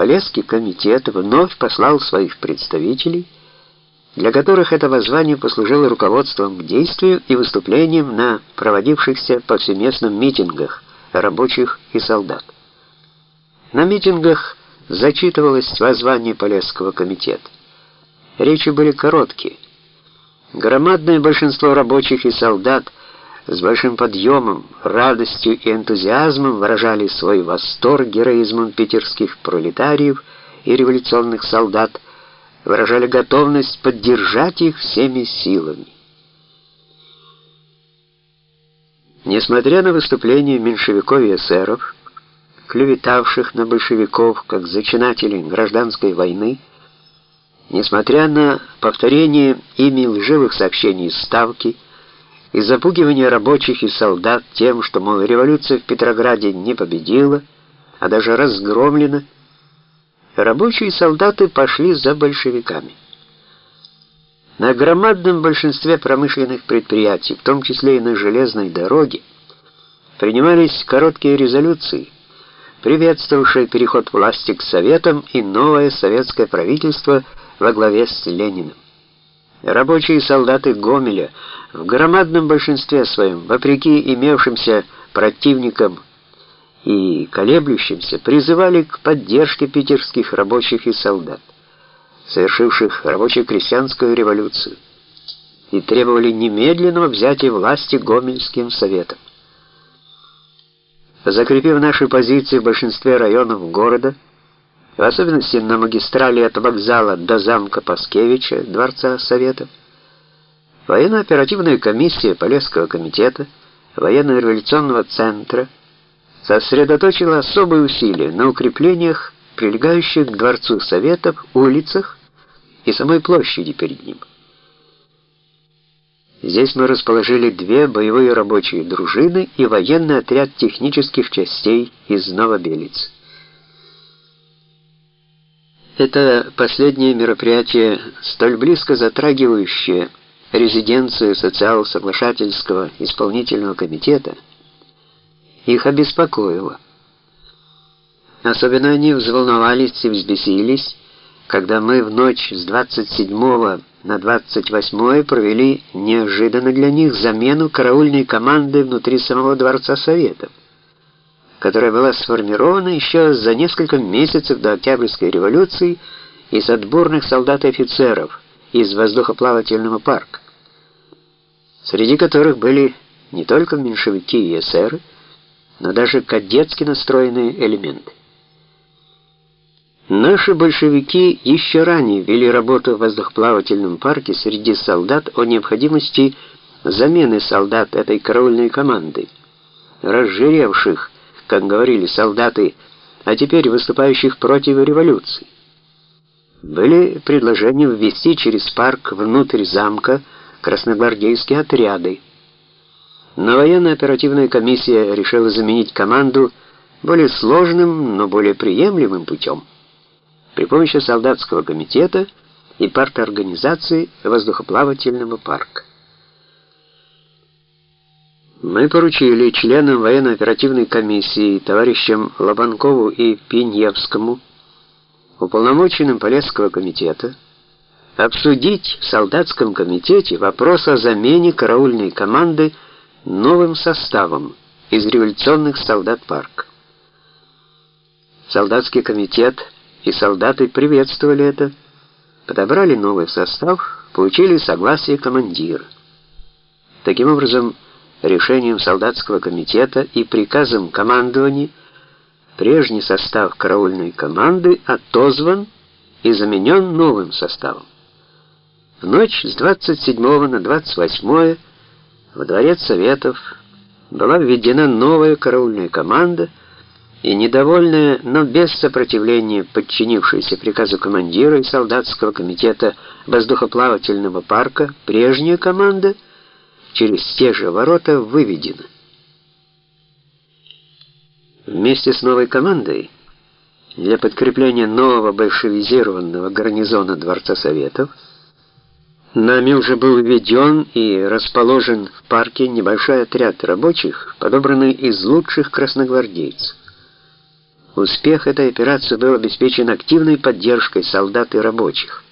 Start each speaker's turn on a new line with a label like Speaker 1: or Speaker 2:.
Speaker 1: Полесский комитет вновь послал своих представителей, для которых это воззвание послужило руководством к действию и выступлениям на проводившихся повсеместных митингах рабочих и солдат. На митингах зачитывалось воззвание Полесского комитета. Речи были короткие. Громадное большинство рабочих и солдат с большим подъемом, радостью и энтузиазмом выражали свой восторг героизмом питерских пролетариев и революционных солдат, выражали готовность поддержать их всеми силами. Несмотря на выступления меньшевиков и эсеров, клеветавших на большевиков как зачинателей гражданской войны, несмотря на повторение ими лживых сообщений Ставки и запугивание рабочих и солдат тем, что, мол, революция в Петрограде не победила, а даже разгромлена, рабочие и солдаты пошли за большевиками. На громадном большинстве промышленных предприятий, в том числе и на железной дороге, принимались короткие резолюции, приветствовавшие переход власти к Советам и новое советское правительство во главе с Лениным. Рабочие и солдаты Гомеля в громадном большинстве своем, вопреки имевшимся противникам и колеблющимся, призывали к поддержке питерских рабочих и солдат совершивших рабоче-крестьянскую революцию, и требовали немедленного взятия власти Гомельским советом. Закрепив наши позиции в большинстве районов города, в особенности на магистрали от вокзала до замка Паскевича, Дворца Советов, военно-оперативная комиссия Полесского комитета, военно-революционного центра сосредоточила особые усилия на укреплениях прилегающих к Дворцу Советов улицах и самой площади перед ним. Здесь мы расположили две боевые рабочие дружины и военный отряд технических частей из Новобелиц. Это последнее мероприятие, столь близко затрагивающее резиденцию социал-соглашательского исполнительного комитета, их обеспокоило. Особенно они взволновались и взбесились, когда мы в ночь с 27 на 28 провели неожиданно для них замену караульной команды внутри самого Дворца Советов, которая была сформирована еще за несколько месяцев до Октябрьской революции из отборных солдат и офицеров из воздухоплавательного парка, среди которых были не только меньшевики и эсеры, но даже кадетски настроенные элементы. Наши большевики еще ранее вели работу в воздухоплавательном парке среди солдат о необходимости замены солдат этой караульной команды, разжиревших, как говорили солдаты, а теперь выступающих против революции. Были предложения ввести через парк внутрь замка красногвардейские отряды. Но военная оперативная комиссия решила заменить команду более сложным, но более приемлемым путем при помощи солдатского комитета и парторганизации воздухоплавательного парка. Мы поручили членам военно-оперативной комиссии товарищам Лобанкову и Пиньевскому, уполномоченным Полесского комитета, обсудить в солдатском комитете вопрос о замене караульной команды новым составом из революционных солдат парка. Солдатский комитет и солдаты приветствовали это, подобрали новый состав, получили согласие командира. Таким образом, решением солдатского комитета и приказом командования прежний состав караульной команды отозван и заменен новым составом. В ночь с 27 на 28 во дворец Советов была введена новая караульная команда и недовольная, но без сопротивления подчинившаяся приказу командира и солдатского комитета воздухоплавательного парка, прежняя команда через те же ворота выведена. Вместе с новой командой для подкрепления нового большевизированного гарнизона Дворца Советов нами уже был введен и расположен в парке небольшой отряд рабочих, подобранный из лучших красногвардейцев. Успех этой операции был обеспечен активной поддержкой солдат и рабочих.